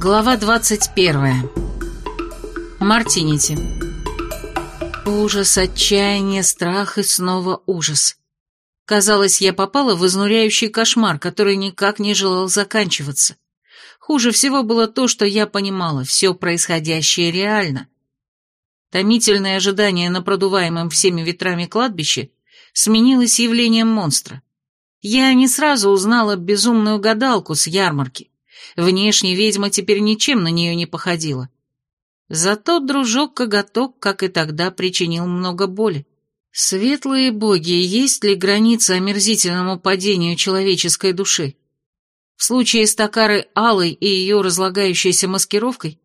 Глава 21. Мартинити. Ужас, отчаяние, страх и снова ужас. Казалось, я попала в изнуряющий кошмар, который никак не желал заканчиваться. Хуже всего было то, что я понимала, все происходящее реально. Томительное ожидание на продуваемом всеми ветрами кладбище сменилось явлением монстра. Я не сразу узнала безумную гадалку с ярмарки. Внешне ведьма теперь ничем на нее не походила. Зато дружок-коготок, как и тогда, причинил много боли. Светлые боги, есть ли граница омерзительному падению человеческой души? В случае с Токарой Алой и ее разлагающейся маскировкой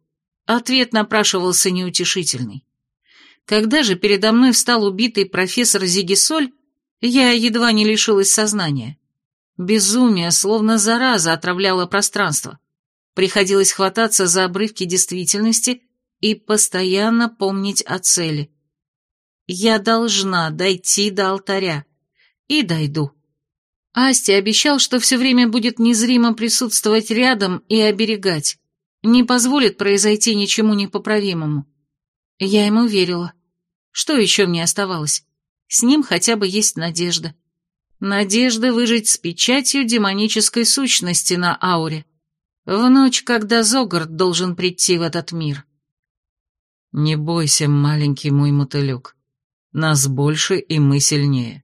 ответ напрашивался неутешительный. Когда же передо мной встал убитый профессор Зигисоль, я едва не лишилась сознания. Безумие, словно зараза, отравляло пространство. Приходилось хвататься за обрывки действительности и постоянно помнить о цели. Я должна дойти до алтаря. И дойду. Асти обещал, что все время будет незримо присутствовать рядом и оберегать. Не позволит произойти ничему непоправимому. Я ему верила. Что еще мне оставалось? С ним хотя бы есть надежда. Надежда выжить с печатью демонической сущности на ауре. В ночь, когда Зогард должен прийти в этот мир. Не бойся, маленький мой мотылек. Нас больше, и мы сильнее.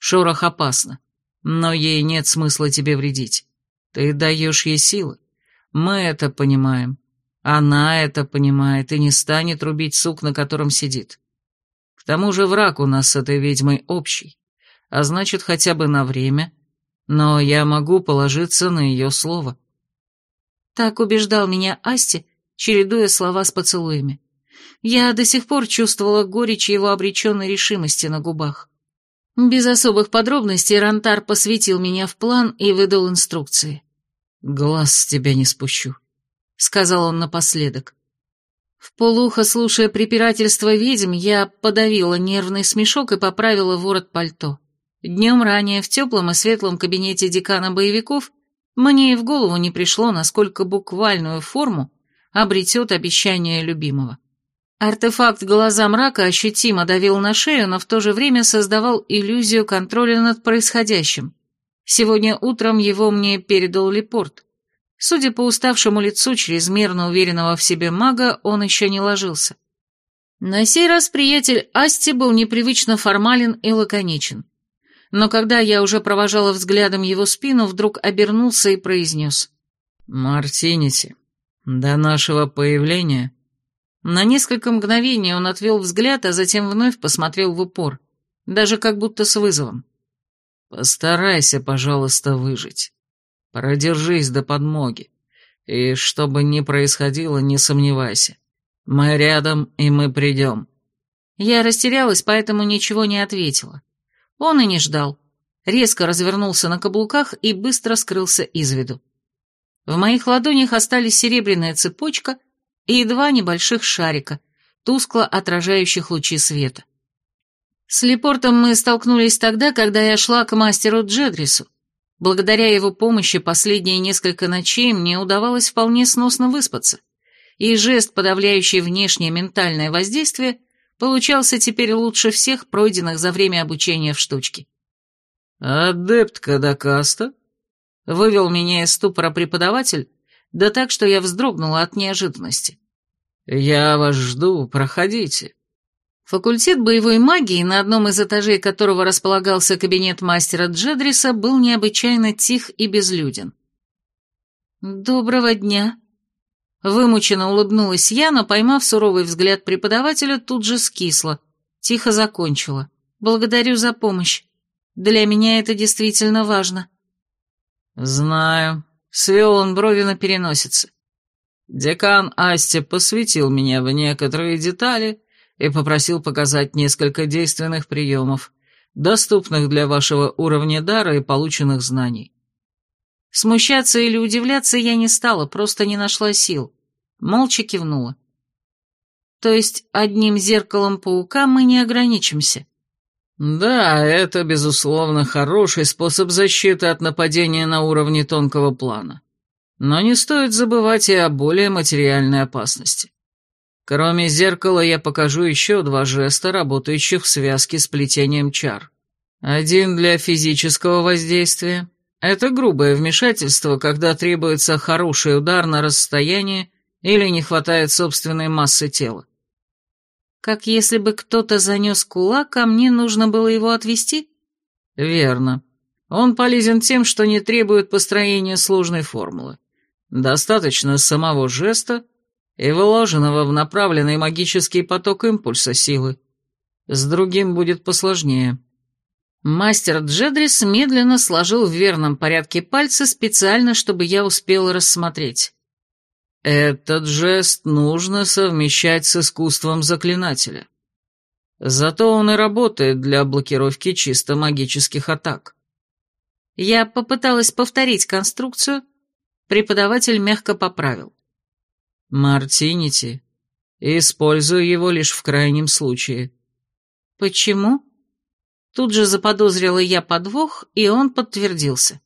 Шорох опасно, но ей нет смысла тебе вредить. Ты даешь ей силы. Мы это понимаем. Она это понимает и не станет рубить сук, на котором сидит. К тому же враг у нас с этой ведьмой общий а значит, хотя бы на время, но я могу положиться на ее слово. Так убеждал меня Асти, чередуя слова с поцелуями. Я до сих пор чувствовала горечь его обреченной решимости на губах. Без особых подробностей Рантар посвятил меня в план и выдал инструкции. «Глаз с тебя не спущу», — сказал он напоследок. В слушая препирательство ведьм, я подавила нервный смешок и поправила ворот пальто. Днем ранее в теплом и светлом кабинете декана боевиков мне и в голову не пришло, насколько буквальную форму обретет обещание любимого. Артефакт глаза мрака ощутимо давил на шею, но в то же время создавал иллюзию контроля над происходящим. Сегодня утром его мне передал Лепорт. Судя по уставшему лицу чрезмерно уверенного в себе мага, он еще не ложился. На сей раз приятель Асти был непривычно формален и лаконичен но когда я уже провожала взглядом его спину, вдруг обернулся и произнес. «Мартинити, до нашего появления...» На несколько мгновений он отвел взгляд, а затем вновь посмотрел в упор, даже как будто с вызовом. «Постарайся, пожалуйста, выжить. Продержись до подмоги. И что бы ни происходило, не сомневайся. Мы рядом, и мы придем». Я растерялась, поэтому ничего не ответила. Он и не ждал. Резко развернулся на каблуках и быстро скрылся из виду. В моих ладонях остались серебряная цепочка и два небольших шарика, тускло отражающих лучи света. С Лепортом мы столкнулись тогда, когда я шла к мастеру Джедрису. Благодаря его помощи последние несколько ночей мне удавалось вполне сносно выспаться, и жест, подавляющий внешнее ментальное воздействие, получался теперь лучше всех пройденных за время обучения в штучке. «Адепт Кадакаста?» — вывел меня из ступора преподаватель, да так, что я вздрогнула от неожиданности. «Я вас жду, проходите». Факультет боевой магии, на одном из этажей которого располагался кабинет мастера Джедриса, был необычайно тих и безлюден. «Доброго дня», Вымученно улыбнулась я, но, поймав суровый взгляд преподавателя, тут же скисла. Тихо закончила. «Благодарю за помощь. Для меня это действительно важно». «Знаю», — свел он брови на переносице. Декан Асти посвятил меня в некоторые детали и попросил показать несколько действенных приемов, доступных для вашего уровня дара и полученных знаний. Смущаться или удивляться я не стала, просто не нашла сил. Молча кивнула. То есть одним зеркалом паука мы не ограничимся? Да, это, безусловно, хороший способ защиты от нападения на уровне тонкого плана. Но не стоит забывать и о более материальной опасности. Кроме зеркала я покажу еще два жеста, работающих в связке с плетением чар. Один для физического воздействия. Это грубое вмешательство, когда требуется хороший удар на расстояние или не хватает собственной массы тела. Как если бы кто-то занес кулак, а мне нужно было его отвести? Верно. Он полезен тем, что не требует построения сложной формулы. Достаточно самого жеста и вложенного в направленный магический поток импульса силы. С другим будет посложнее. Мастер Джедрис медленно сложил в верном порядке пальцы специально, чтобы я успела рассмотреть. Этот жест нужно совмещать с искусством заклинателя. Зато он и работает для блокировки чисто магических атак. Я попыталась повторить конструкцию, преподаватель мягко поправил. «Мартинити. Использую его лишь в крайнем случае». «Почему?» Тут же заподозрила я подвох, и он подтвердился.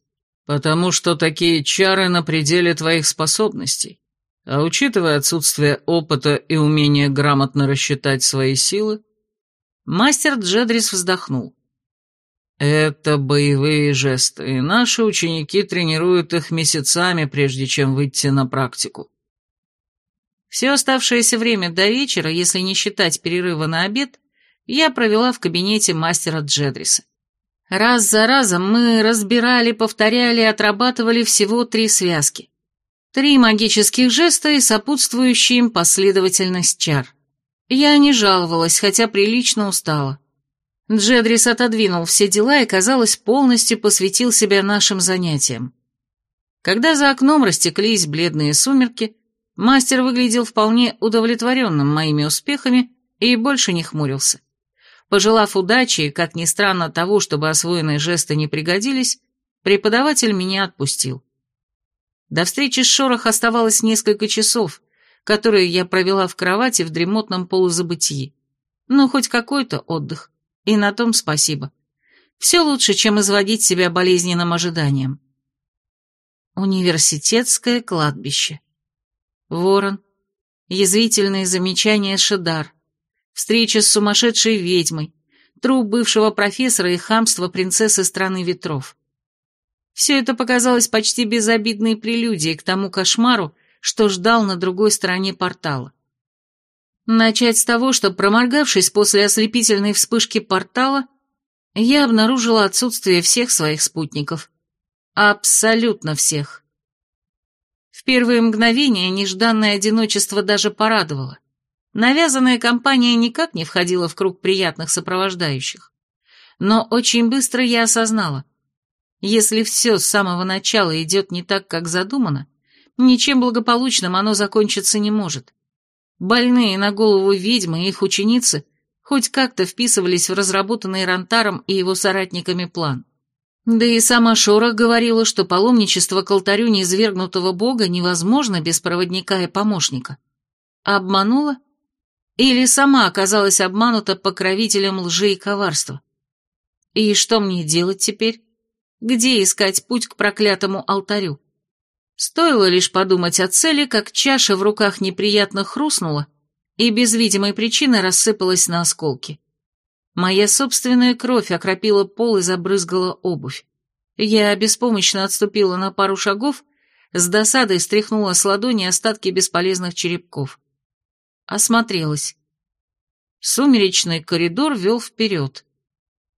«Потому что такие чары на пределе твоих способностей. А учитывая отсутствие опыта и умение грамотно рассчитать свои силы, мастер Джедрис вздохнул. Это боевые жесты, и наши ученики тренируют их месяцами, прежде чем выйти на практику. Все оставшееся время до вечера, если не считать перерыва на обед, я провела в кабинете мастера Джедриса. Раз за разом мы разбирали, повторяли и отрабатывали всего три связки. Три магических жеста и сопутствующая им последовательность чар. Я не жаловалась, хотя прилично устала. Джедрис отодвинул все дела и, казалось, полностью посвятил себя нашим занятиям. Когда за окном растеклись бледные сумерки, мастер выглядел вполне удовлетворенным моими успехами и больше не хмурился. Пожелав удачи как ни странно, того, чтобы освоенные жесты не пригодились, преподаватель меня отпустил. До встречи с Шорох оставалось несколько часов, которые я провела в кровати в дремотном полузабытии. Ну, хоть какой-то отдых. И на том спасибо. Все лучше, чем изводить себя болезненным ожиданием. Университетское кладбище. Ворон. Язвительные замечания Шедар. Встреча с сумасшедшей ведьмой. Труп бывшего профессора и хамство принцессы страны ветров. Все это показалось почти безобидной прелюдией к тому кошмару, что ждал на другой стороне портала. Начать с того, что, проморгавшись после ослепительной вспышки портала, я обнаружила отсутствие всех своих спутников. Абсолютно всех. В первые мгновения нежданное одиночество даже порадовало. Навязанная компания никак не входила в круг приятных сопровождающих. Но очень быстро я осознала, если все с самого начала идет не так, как задумано, ничем благополучным оно закончиться не может. Больные на голову ведьмы и их ученицы хоть как-то вписывались в разработанный Рантаром и его соратниками план. Да и сама Шора говорила, что паломничество к алтарю неизвергнутого бога невозможно без проводника и помощника. Обманула? Или сама оказалась обманута покровителем лжи и коварства? И что мне делать теперь? Где искать путь к проклятому алтарю? Стоило лишь подумать о цели, как чаша в руках неприятно хрустнула и без видимой причины рассыпалась на осколки. Моя собственная кровь окропила пол и забрызгала обувь. Я беспомощно отступила на пару шагов, с досадой стряхнула с ладони остатки бесполезных черепков. Осмотрелась. Сумеречный коридор вел вперед.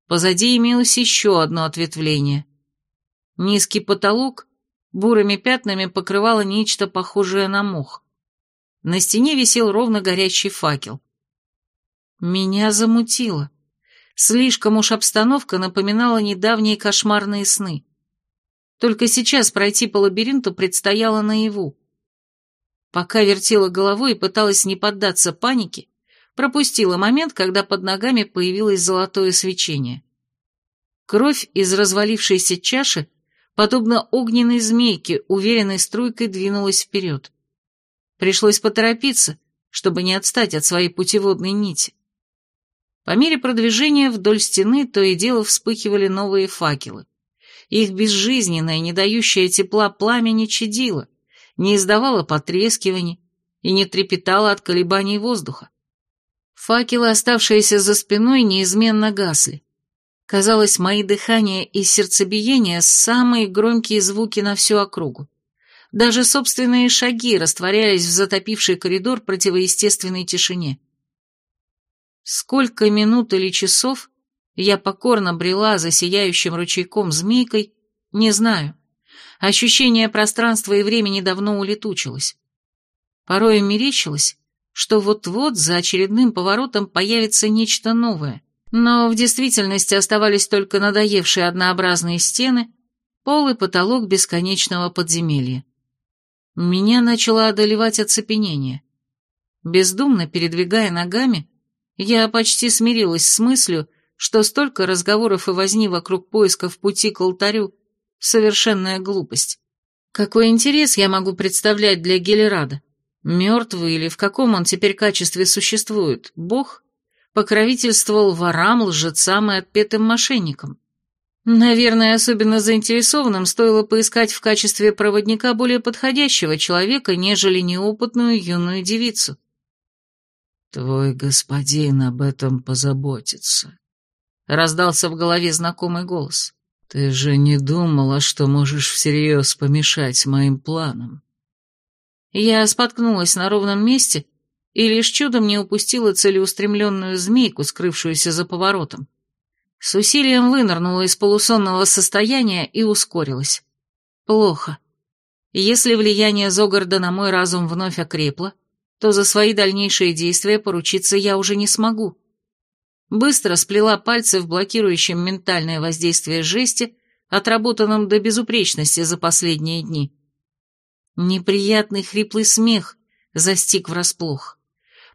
Позади имелось еще одно ответвление. Низкий потолок бурыми пятнами покрывало нечто похожее на мох. На стене висел ровно горящий факел. Меня замутило. Слишком уж обстановка напоминала недавние кошмарные сны. Только сейчас пройти по лабиринту предстояло наяву. Пока вертела головой и пыталась не поддаться панике, пропустила момент, когда под ногами появилось золотое свечение. Кровь из развалившейся чаши подобно огненной змейке, уверенной струйкой двинулась вперед. Пришлось поторопиться, чтобы не отстать от своей путеводной нити. По мере продвижения вдоль стены то и дело вспыхивали новые факелы. Их безжизненное, не дающее тепла пламя не чадило, не издавала потрескиваний и не трепетала от колебаний воздуха. Факелы, оставшиеся за спиной, неизменно гасли. Казалось, мои дыхания и сердцебиения — самые громкие звуки на всю округу. Даже собственные шаги растворялись в затопивший коридор противоестественной тишине. Сколько минут или часов я покорно брела за сияющим ручейком змейкой, не знаю. Ощущение пространства и времени давно улетучилось. Порой мерещилось, что вот-вот за очередным поворотом появится нечто новое, но в действительности оставались только надоевшие однообразные стены, пол и потолок бесконечного подземелья. Меня начало одолевать оцепенение. Бездумно передвигая ногами, я почти смирилась с мыслью, что столько разговоров и возни вокруг поисков пути к алтарю — совершенная глупость. Какой интерес я могу представлять для Гелерада? Мертвый или в каком он теперь качестве существует? Бог? Покровительствовал ворам, лжецам и отпетым мошенникам. Наверное, особенно заинтересованным стоило поискать в качестве проводника более подходящего человека, нежели неопытную юную девицу. «Твой господин об этом позаботится», — раздался в голове знакомый голос. «Ты же не думала, что можешь всерьез помешать моим планам?» Я споткнулась на ровном месте и лишь чудом не упустила целеустремленную змейку, скрывшуюся за поворотом. С усилием вынырнула из полусонного состояния и ускорилась. Плохо. Если влияние Зогарда на мой разум вновь окрепло, то за свои дальнейшие действия поручиться я уже не смогу. Быстро сплела пальцы в блокирующем ментальное воздействие жести, отработанном до безупречности за последние дни. Неприятный хриплый смех застиг врасплох.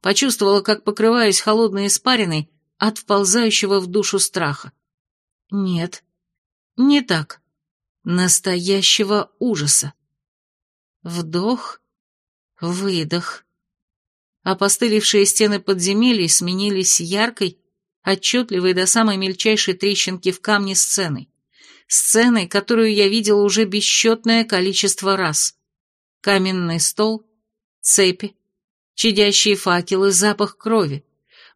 Почувствовала, как покрываюсь холодной испариной, от вползающего в душу страха. Нет, не так. Настоящего ужаса. Вдох, выдох. Опостылевшие стены подземелий сменились яркой, отчетливой до самой мельчайшей трещинки в камне сценой. Сценой, которую я видела уже бесчетное количество раз. Каменный стол, цепи, чадящие факелы, запах крови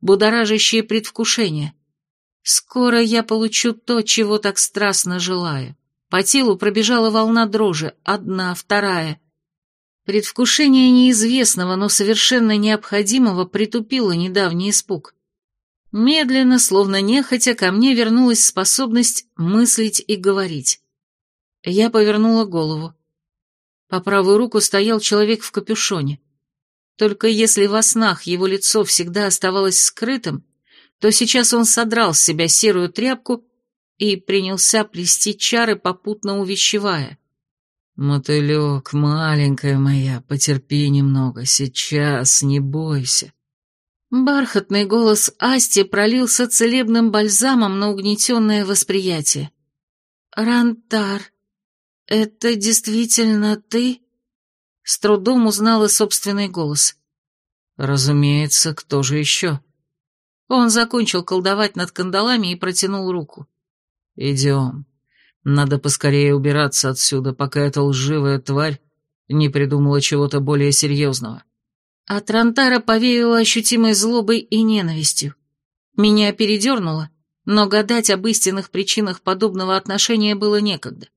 будоражащее предвкушение. Скоро я получу то, чего так страстно желаю. По телу пробежала волна дрожи, одна, вторая. Предвкушение неизвестного, но совершенно необходимого притупило недавний испуг. Медленно, словно нехотя, ко мне вернулась способность мыслить и говорить. Я повернула голову. По правую руку стоял человек в капюшоне. Только если во снах его лицо всегда оставалось скрытым, то сейчас он содрал с себя серую тряпку и принялся плести чары, попутно увещевая. «Мотылек, маленькая моя, потерпи немного, сейчас, не бойся». Бархатный голос Асти пролился целебным бальзамом на угнетенное восприятие. «Рантар, это действительно ты?» С трудом узнала собственный голос. «Разумеется, кто же еще?» Он закончил колдовать над кандалами и протянул руку. «Идем. Надо поскорее убираться отсюда, пока эта лживая тварь не придумала чего-то более серьезного». От Рантара повеяло ощутимой злобой и ненавистью. Меня передернуло, но гадать об истинных причинах подобного отношения было некогда.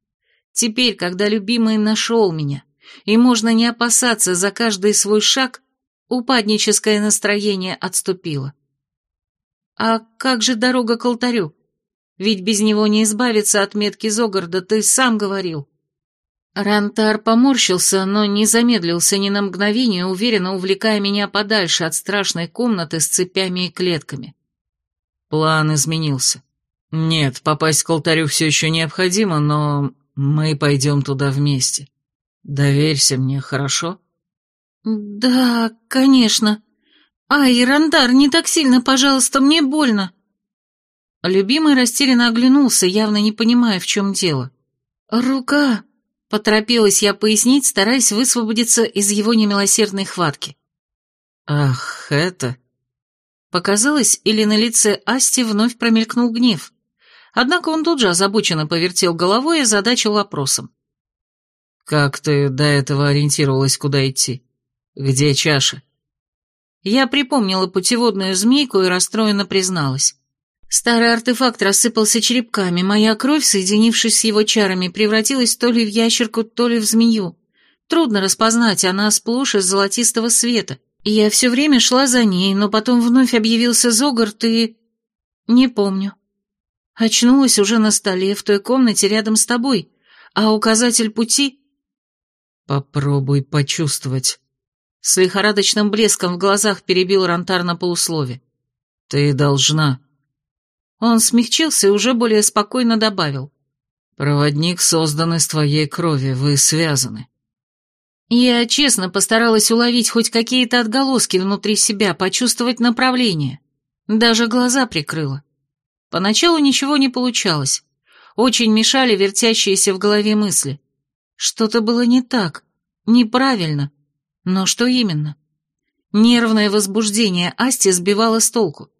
Теперь, когда любимый нашел меня, и можно не опасаться за каждый свой шаг, упадническое настроение отступило. А как же дорога к алтарю? Ведь без него не избавиться от метки Зогарда, ты сам говорил. Рантар поморщился, но не замедлился ни на мгновение, уверенно увлекая меня подальше от страшной комнаты с цепями и клетками. План изменился. Нет, попасть к алтарю все еще необходимо, но мы пойдем туда вместе. Доверься мне, хорошо? Да, конечно. Ай, Рандар, не так сильно, пожалуйста, мне больно. Любимый растерянно оглянулся, явно не понимая, в чем дело. Рука, поторопилась я пояснить, стараясь высвободиться из его немилосердной хватки. Ах, это... Показалось, или на лице Асти вновь промелькнул гнев. Однако он тут же озабоченно повертел головой и задачил вопросом. Как ты до этого ориентировалась, куда идти? Где чаша? Я припомнила путеводную змейку и расстроенно призналась. Старый артефакт рассыпался черепками, моя кровь, соединившись с его чарами, превратилась то ли в ящерку, то ли в змею. Трудно распознать, она сплошь из золотистого света. И я все время шла за ней, но потом вновь объявился Зогарт и... Не помню. Очнулась уже на столе, в той комнате рядом с тобой, а указатель пути... Попробуй почувствовать. С лихорадочным блеском в глазах перебил Рантар на полуслове. Ты должна... Он смягчился и уже более спокойно добавил. «Проводник создан из твоей крови, вы связаны». Я честно постаралась уловить хоть какие-то отголоски внутри себя, почувствовать направление. Даже глаза прикрыла. Поначалу ничего не получалось. Очень мешали вертящиеся в голове мысли. Что-то было не так, неправильно. Но что именно? Нервное возбуждение Асти сбивало с толку.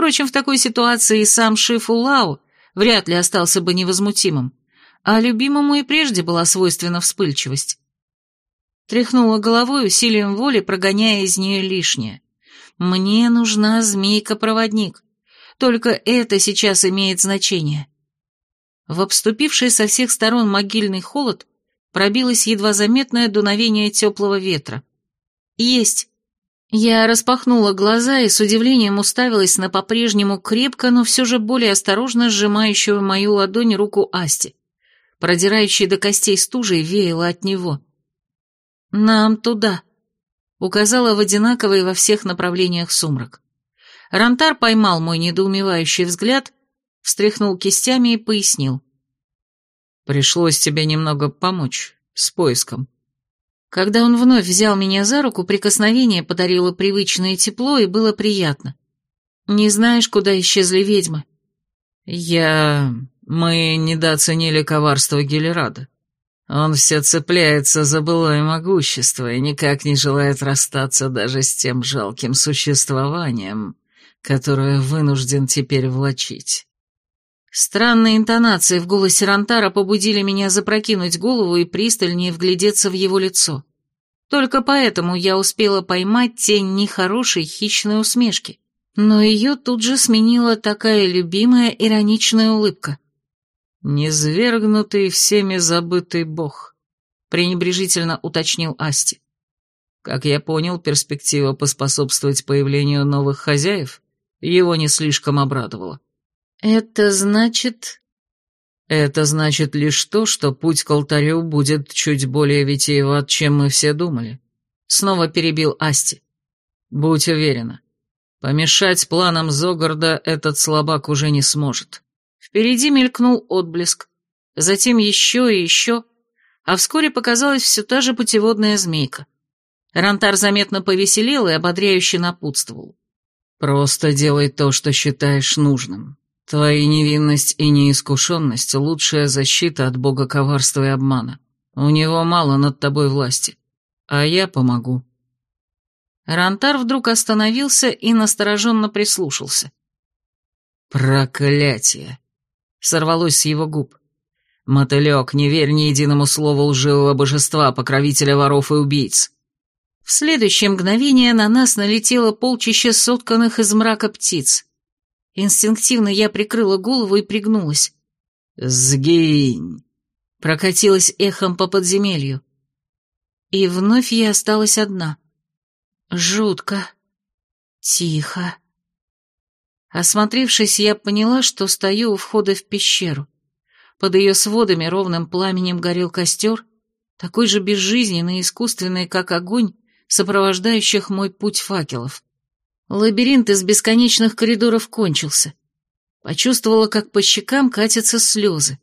Впрочем, в такой ситуации сам Шифу Лао вряд ли остался бы невозмутимым, а любимому и прежде была свойственна вспыльчивость. Тряхнула головой усилием воли, прогоняя из нее лишнее. «Мне нужна змейка-проводник. Только это сейчас имеет значение». В обступивший со всех сторон могильный холод пробилось едва заметное дуновение теплого ветра. «Есть!» Я распахнула глаза и с удивлением уставилась на по-прежнему крепко, но все же более осторожно сжимающую мою ладонь руку Асти. Продирающей до костей стужей веяло от него. «Нам туда», — указала в одинаковый во всех направлениях сумрак. Рантар поймал мой недоумевающий взгляд, встряхнул кистями и пояснил. «Пришлось тебе немного помочь с поиском». Когда он вновь взял меня за руку, прикосновение подарило привычное тепло и было приятно. Не знаешь, куда исчезли ведьмы? Я... Мы недооценили коварство Гелерада. Он все цепляется за былое могущество и никак не желает расстаться даже с тем жалким существованием, которое вынужден теперь влачить. Странные интонации в голосе Рантара побудили меня запрокинуть голову и пристальнее вглядеться в его лицо. Только поэтому я успела поймать тень нехорошей хищной усмешки. Но ее тут же сменила такая любимая ироничная улыбка. «Низвергнутый всеми забытый бог», — пренебрежительно уточнил Асти. Как я понял, перспектива поспособствовать появлению новых хозяев его не слишком обрадовала. «Это значит...» «Это значит лишь то, что путь к алтарю будет чуть более витиеват, чем мы все думали», — снова перебил Асти. «Будь уверена, помешать планам Зогарда этот слабак уже не сможет». Впереди мелькнул отблеск, затем еще и еще, а вскоре показалась все та же путеводная змейка. Рантар заметно повеселел и ободряюще напутствовал. «Просто делай то, что считаешь нужным. Твоя невинность и неискушенность — лучшая защита от бога коварства и обмана. У него мало над тобой власти, а я помогу». Рантар вдруг остановился и настороженно прислушался. «Проклятие!» — сорвалось с его губ. «Мотылек, не верь ни единому слову лживого божества, покровителя воров и убийц!» В следующее мгновение на нас налетело полчище сотканных из мрака птиц. Инстинктивно я прикрыла голову и пригнулась. «Сгинь!» Прокатилась эхом по подземелью. И вновь я осталась одна. Жутко. Тихо. Осмотревшись, я поняла, что стою у входа в пещеру. Под ее сводами ровным пламенем горел костер, такой же безжизненный и искусственный, как огонь, сопровождающих мой путь факелов. Лабиринт из бесконечных коридоров кончился. Почувствовала, как по щекам катятся слезы.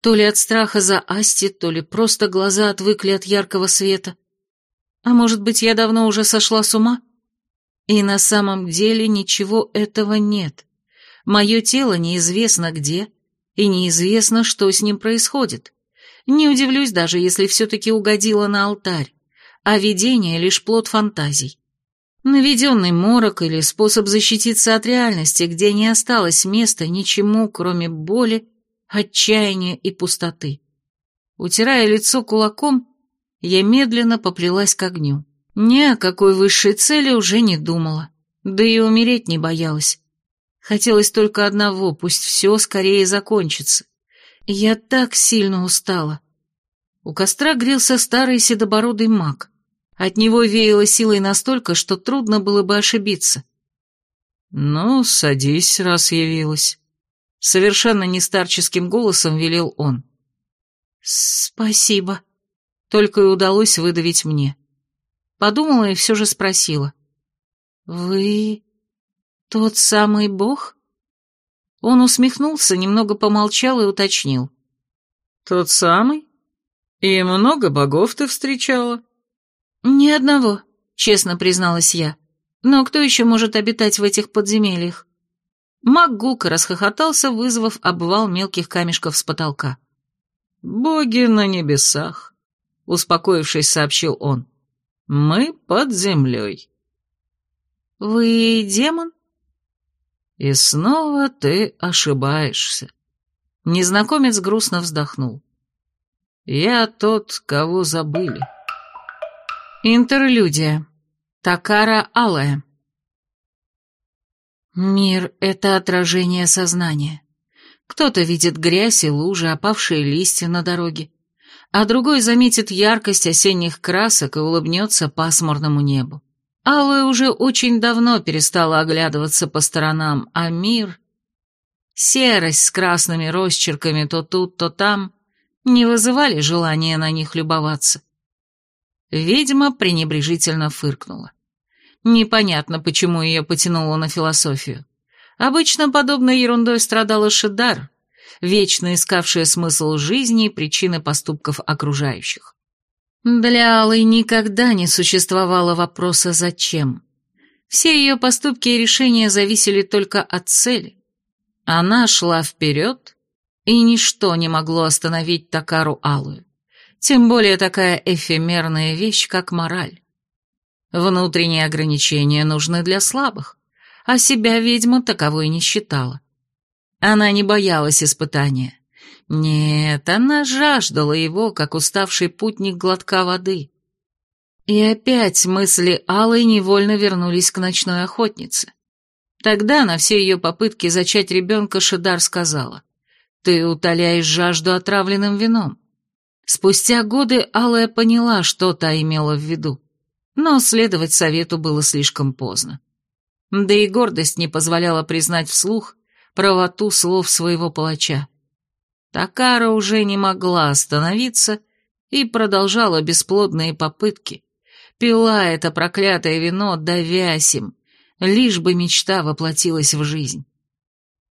То ли от страха за Асти, то ли просто глаза отвыкли от яркого света. А может быть, я давно уже сошла с ума? И на самом деле ничего этого нет. Мое тело неизвестно где, и неизвестно, что с ним происходит. Не удивлюсь даже, если все-таки угодило на алтарь, а видение — лишь плод фантазий. Наведенный морок или способ защититься от реальности, где не осталось места ничему, кроме боли, отчаяния и пустоты. Утирая лицо кулаком, я медленно поплелась к огню. Ни о какой высшей цели уже не думала, да и умереть не боялась. Хотелось только одного, пусть все скорее закончится. Я так сильно устала. У костра грелся старый седобородый маг. От него веяло силой настолько, что трудно было бы ошибиться. «Ну, садись, раз явилась», — совершенно нестарческим голосом велел он. «Спасибо», — только и удалось выдавить мне. Подумала и все же спросила. «Вы тот самый бог?» Он усмехнулся, немного помолчал и уточнил. «Тот самый? И много богов ты встречала?» «Ни одного», — честно призналась я. «Но кто еще может обитать в этих подземельях?» Маг гулко расхохотался, вызвав обвал мелких камешков с потолка. «Боги на небесах», — успокоившись, сообщил он. «Мы под землей». «Вы демон?» «И снова ты ошибаешься». Незнакомец грустно вздохнул. «Я тот, кого забыли». Интерлюдия. Такара Алая. Мир — это отражение сознания. Кто-то видит грязь и лужи, опавшие листья на дороге, а другой заметит яркость осенних красок и улыбнется пасмурному небу. Алая уже очень давно перестала оглядываться по сторонам, а мир... Серость с красными росчерками то тут, то там не вызывали желания на них любоваться. Ведьма пренебрежительно фыркнула. Непонятно, почему ее потянуло на философию. Обычно подобной ерундой страдала Шидар, вечно искавшая смысл жизни и причины поступков окружающих. Для Аллы никогда не существовало вопроса «зачем?». Все ее поступки и решения зависели только от цели. Она шла вперед, и ничто не могло остановить Такару Алую. Тем более такая эфемерная вещь, как мораль. Внутренние ограничения нужны для слабых, а себя ведьма таковой не считала. Она не боялась испытания. Нет, она жаждала его, как уставший путник глотка воды. И опять мысли Аллы невольно вернулись к ночной охотнице. Тогда на все ее попытки зачать ребенка Шидар сказала, «Ты утоляешь жажду отравленным вином. Спустя годы Алая поняла, что та имела в виду, но следовать совету было слишком поздно. Да и гордость не позволяла признать вслух правоту слов своего палача. Такара уже не могла остановиться и продолжала бесплодные попытки, пила это проклятое вино, давясь им, лишь бы мечта воплотилась в жизнь.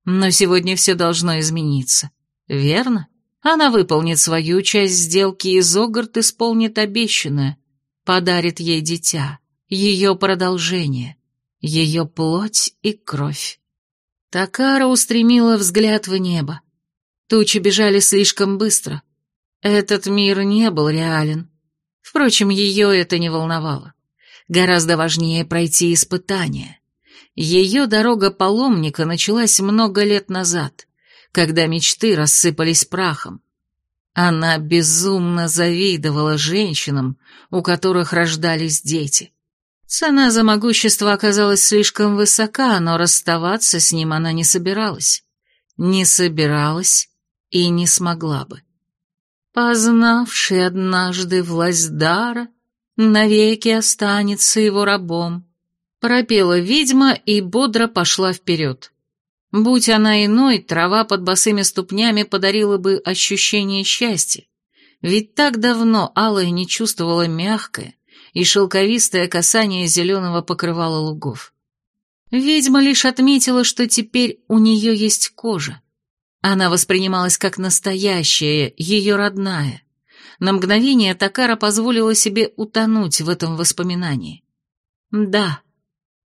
Но сегодня все должно измениться, верно? Она выполнит свою часть сделки, и Зогарт исполнит обещанное, подарит ей дитя, ее продолжение, ее плоть и кровь. Такара устремила взгляд в небо. Тучи бежали слишком быстро. Этот мир не был реален. Впрочем, ее это не волновало. Гораздо важнее пройти испытание. Ее дорога паломника началась много лет назад когда мечты рассыпались прахом. Она безумно завидовала женщинам, у которых рождались дети. Цена за могущество оказалась слишком высока, но расставаться с ним она не собиралась. Не собиралась и не смогла бы. Познавший однажды власть дара, навеки останется его рабом. Пропела ведьма и бодро пошла вперед. Будь она иной, трава под босыми ступнями подарила бы ощущение счастья. Ведь так давно Алая не чувствовала мягкое и шелковистое касание зеленого покрывала лугов. Ведьма лишь отметила, что теперь у нее есть кожа. Она воспринималась как настоящая, ее родная. На мгновение Такара позволила себе утонуть в этом воспоминании. Да,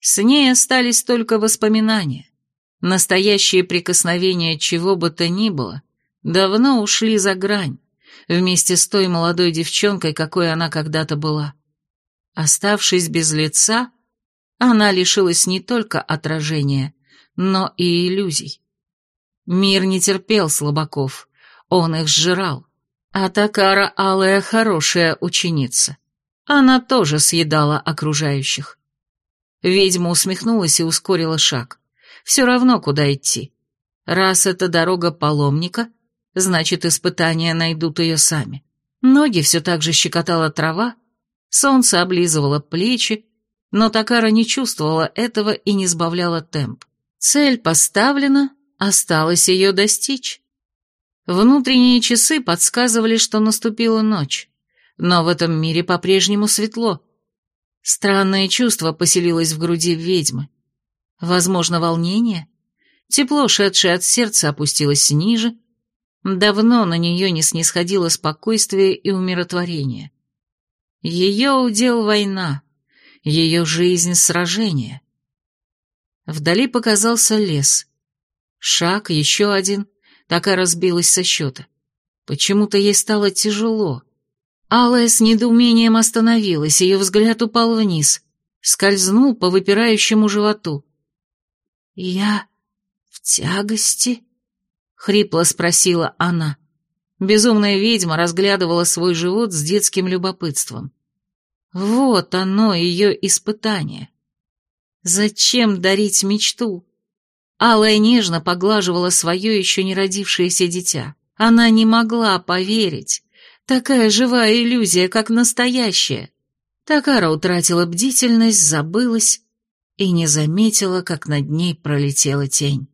с ней остались только воспоминания. Настоящие прикосновения чего бы то ни было давно ушли за грань, вместе с той молодой девчонкой, какой она когда-то была. Оставшись без лица, она лишилась не только отражения, но и иллюзий. Мир не терпел слабаков, он их сжирал, А Такара Алая хорошая ученица. Она тоже съедала окружающих. Ведьма усмехнулась и ускорила шаг. Все равно, куда идти. Раз это дорога паломника, значит, испытания найдут ее сами. Ноги все так же щекотала трава, солнце облизывало плечи, но Такара не чувствовала этого и не сбавляла темп. Цель поставлена, осталось ее достичь. Внутренние часы подсказывали, что наступила ночь, но в этом мире по-прежнему светло. Странное чувство поселилось в груди ведьмы. Возможно, волнение? Тепло, шедшее от сердца, опустилось ниже. Давно на нее не снисходило спокойствие и умиротворение. Ее удел война, ее жизнь сражение. Вдали показался лес. Шаг, еще один, так и разбилась со счета. Почему-то ей стало тяжело. Алая с недоумением остановилась, ее взгляд упал вниз, скользнул по выпирающему животу. «Я в тягости?» — хрипло спросила она. Безумная ведьма разглядывала свой живот с детским любопытством. Вот оно, ее испытание. Зачем дарить мечту? Алая нежно поглаживала свое еще не родившееся дитя. Она не могла поверить. Такая живая иллюзия, как настоящая. Такара утратила бдительность, забылась и не заметила, как над ней пролетела тень.